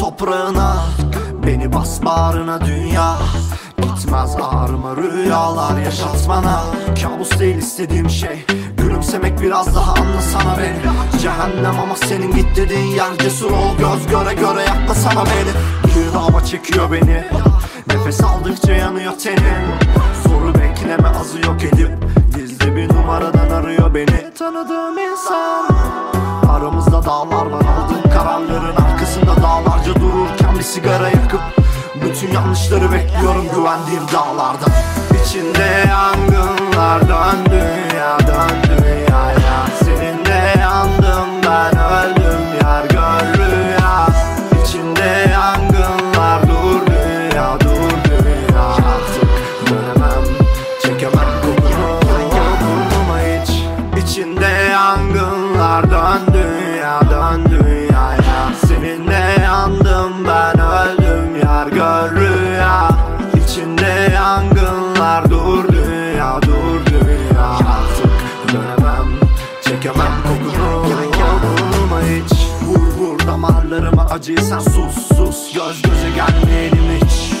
toprağına. Beni bas bağrına dünya. Gitmez ağrıma rüyalar yaşatmana. Kabus değil istediğim şey. Gülümsemek biraz daha anlasana beni. Cehennem ama senin git dediğin yer Cesur ol. Göz göre göre yaklasana beni. Bir dava çekiyor beni. Nefes aldıkça yanıyor tenim Soru bekleme azı yok edip. Gizli bir numaradan arıyor beni. Tanıdığım insan. Aramızda dağlar var yanlışları bekliyorum güvendiğim dağlarda. İçinde yangınlar rüya. İçinde yangınlar dur dünya dur dünya. Artık dönemem çekemem kokunu. Burnuma hiç Vur vur. Damarlarıma acıyı sen sus sus. Göz göze gelmeyelim hiç.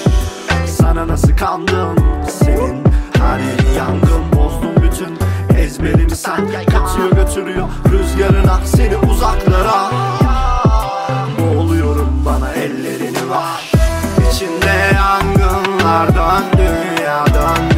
Sana nasıl kandım? Senin her yangın. Bozdun bütün ezberimi. Sen Katıyor götürüyor. Rüzgarına Seni uzaklara out on